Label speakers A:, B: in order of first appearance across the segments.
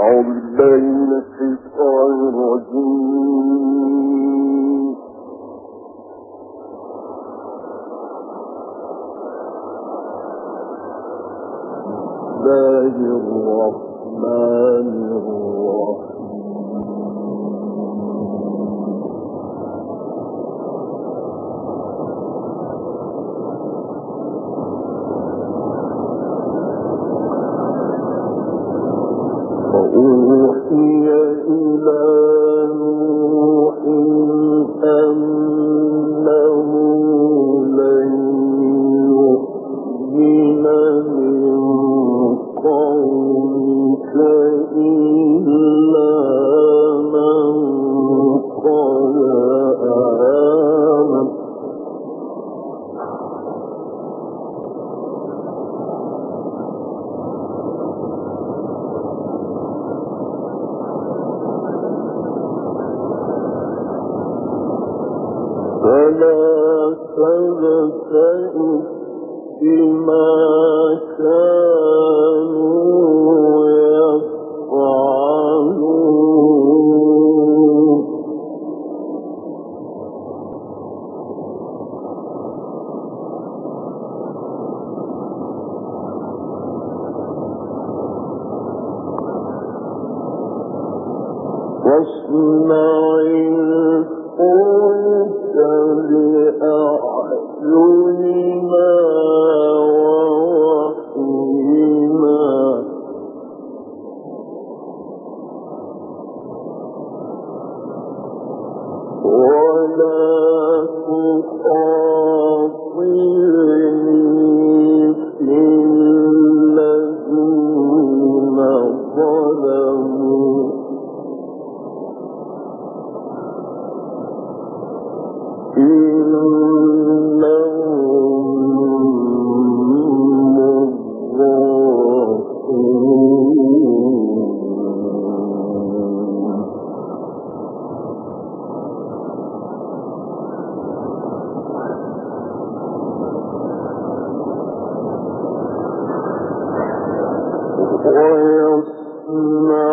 A: أعوذ بالله من الشيطان الله الرحمن الرحيم. أوحي إلى نوح يعلم الرحمن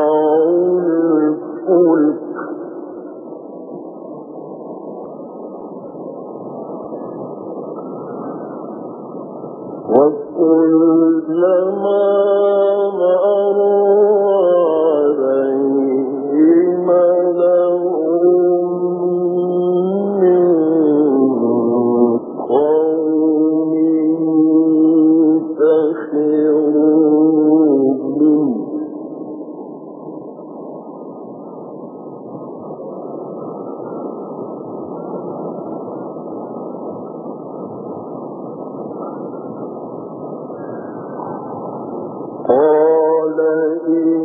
A: الْمُؤْمِنِينَ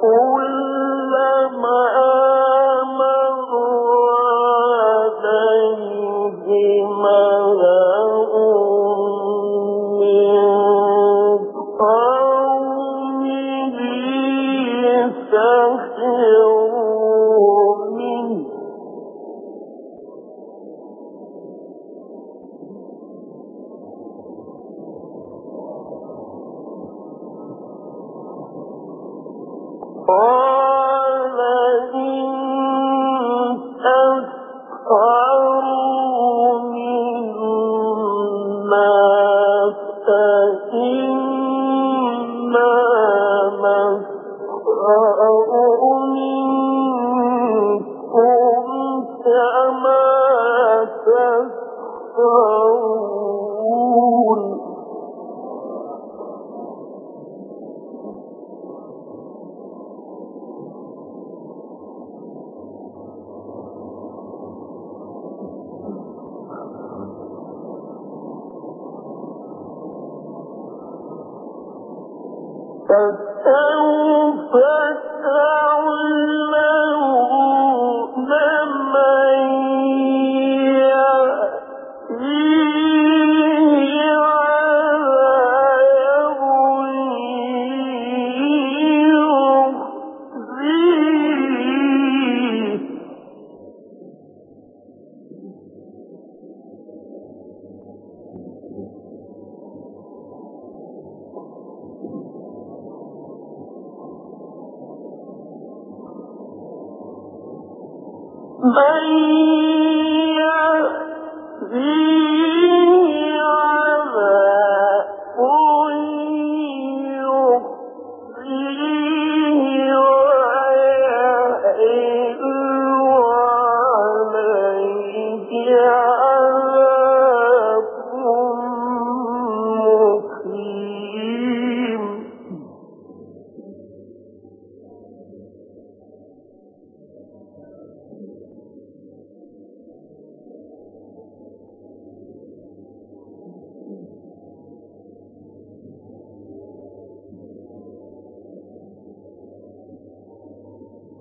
A: كلما ما تسعون من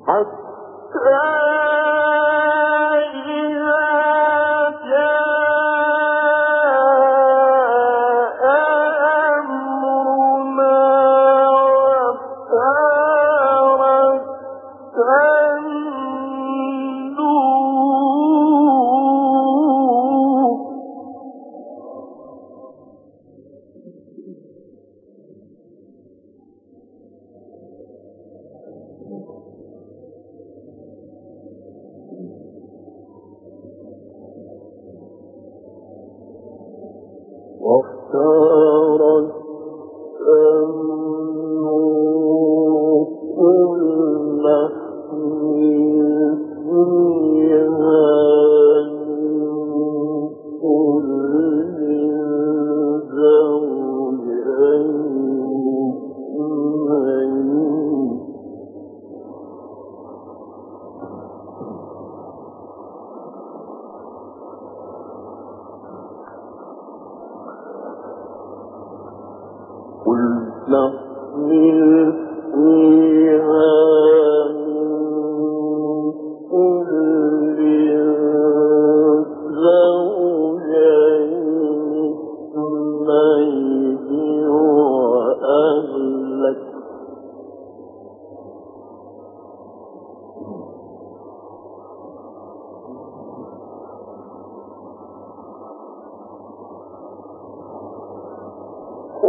A: حتى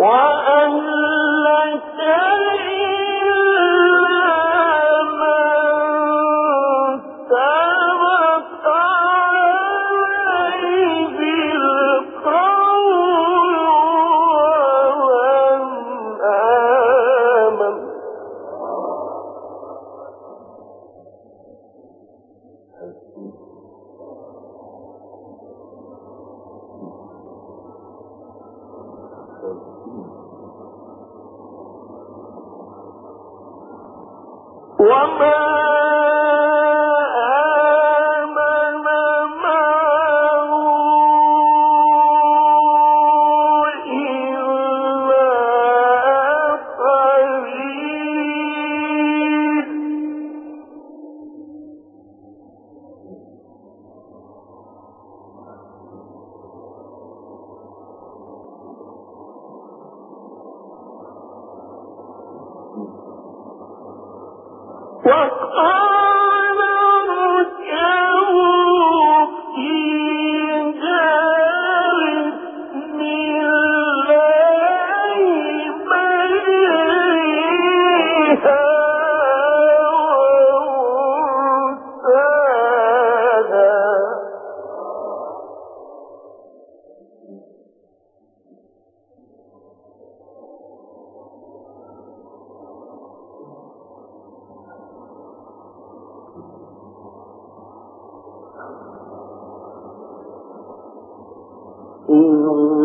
A: Why? إِلَّا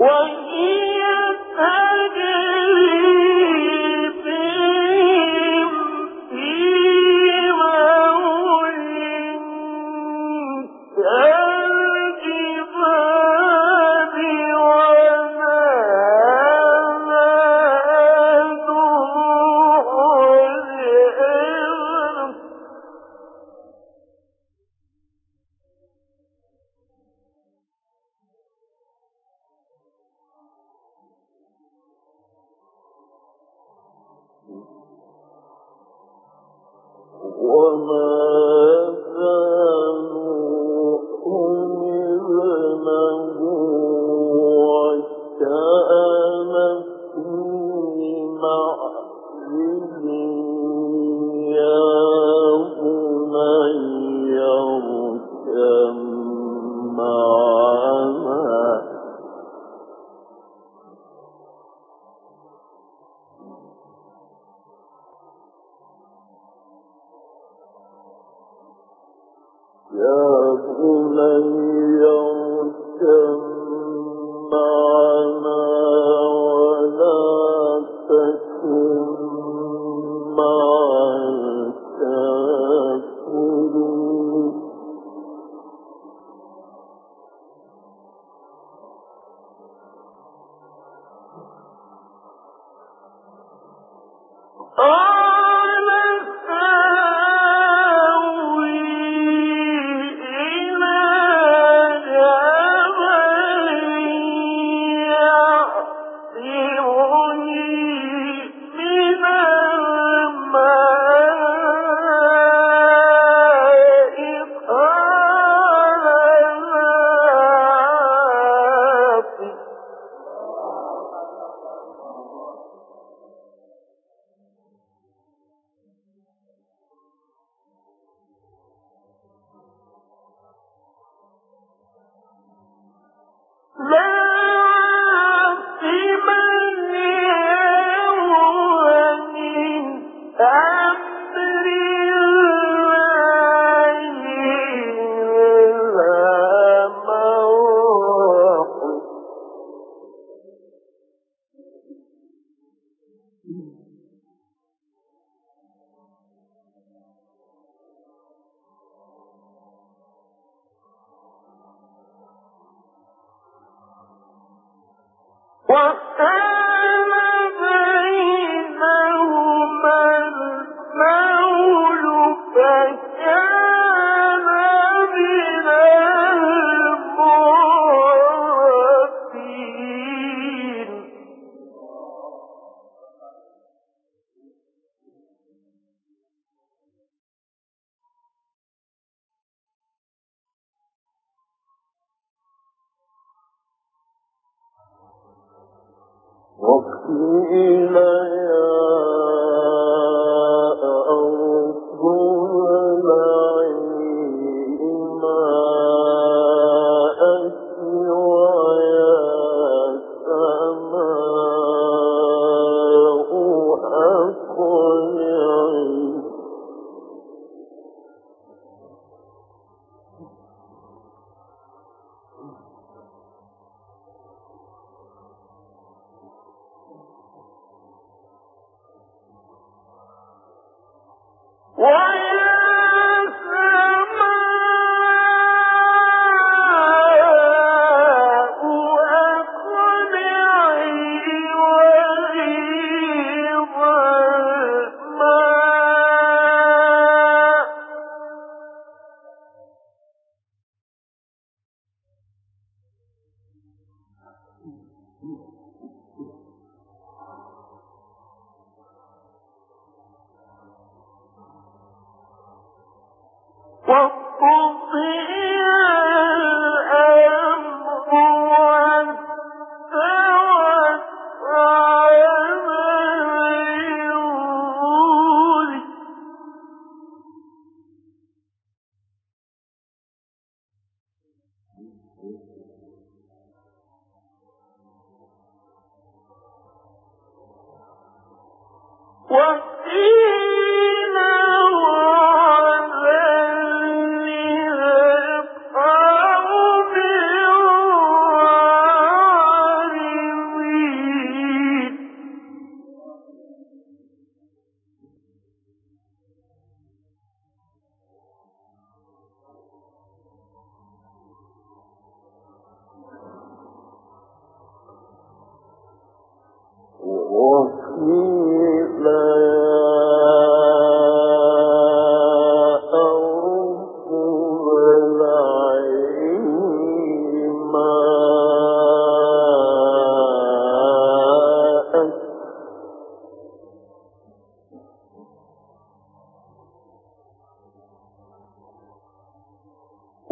A: وهي تجري إلى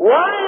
A: Why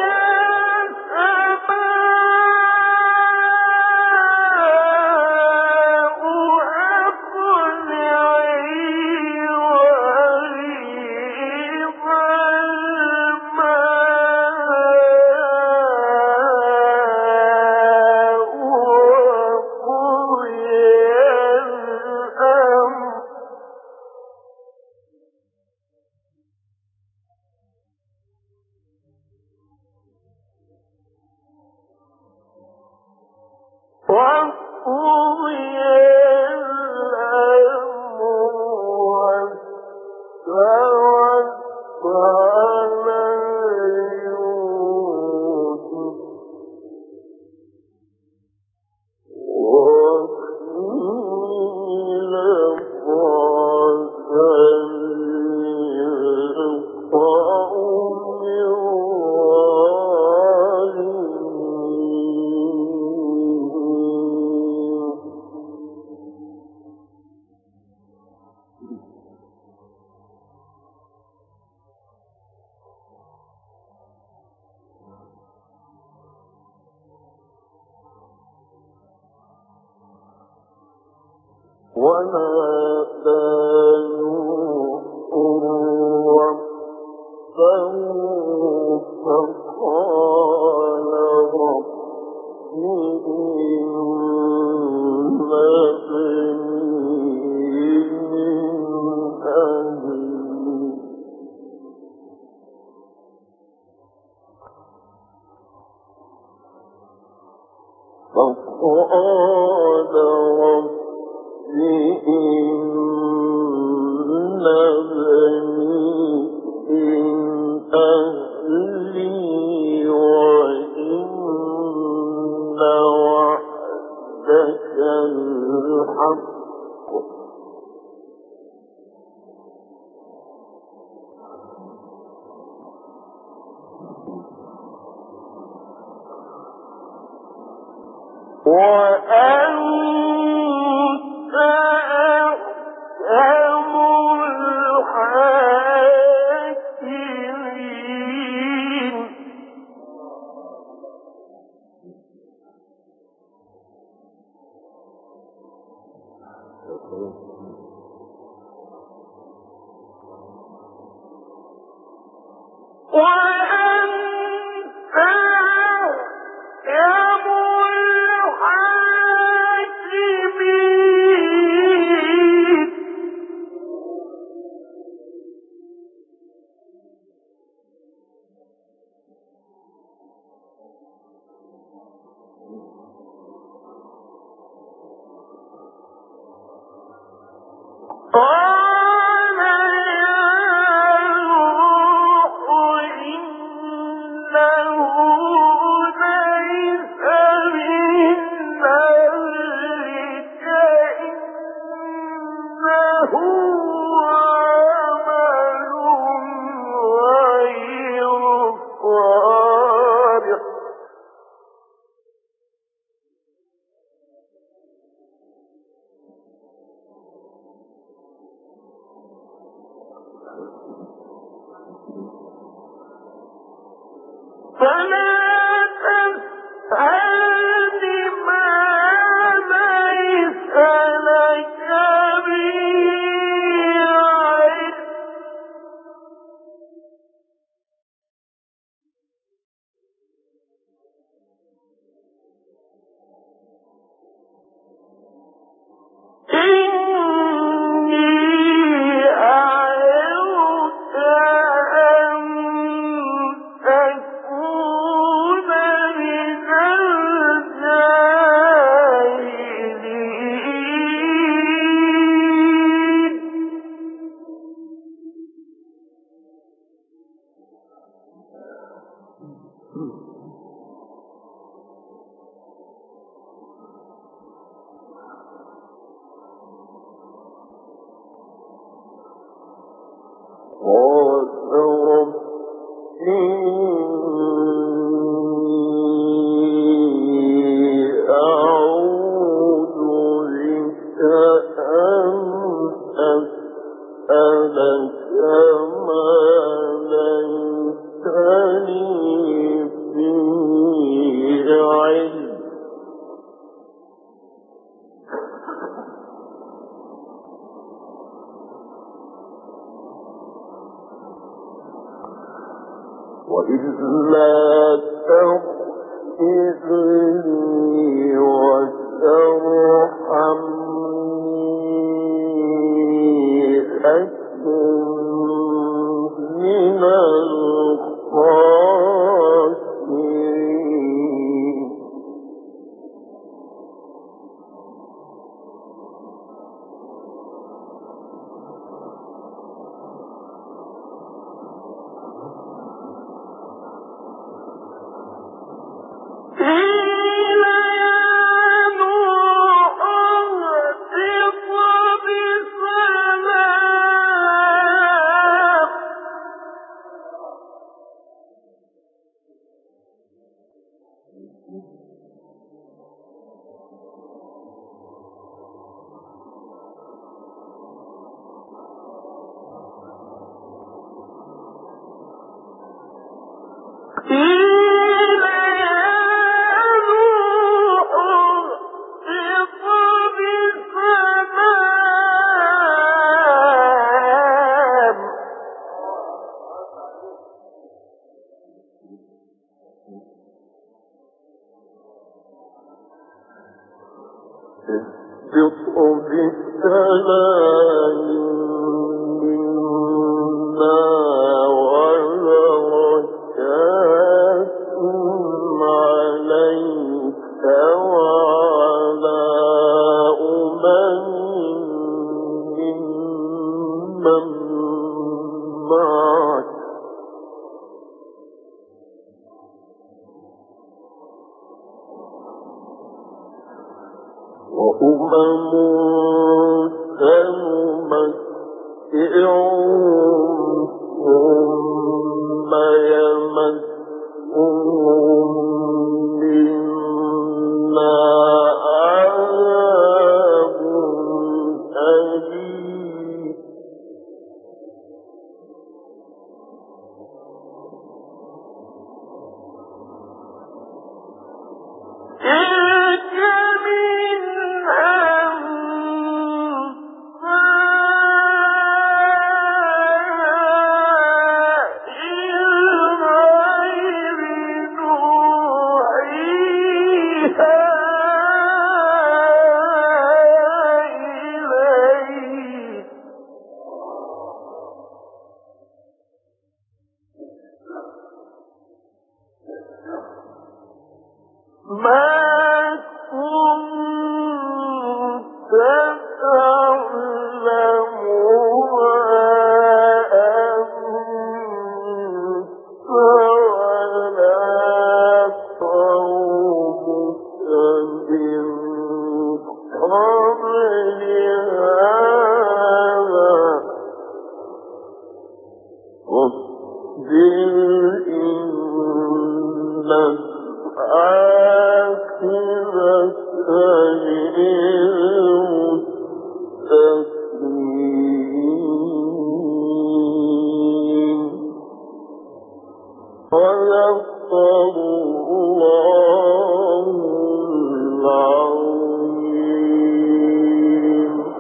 A: ما